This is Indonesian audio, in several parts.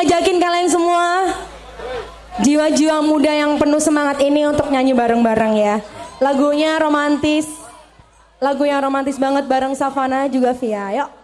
ngajakin kalian semua jiwa-jiwa muda yang penuh semangat ini untuk nyanyi bareng-bareng ya. Lagunya romantis. Lagu yang romantis banget bareng Savana juga Via. Yuk.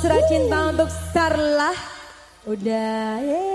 Surat Cinta untuk Sarlah. Udah, yeay.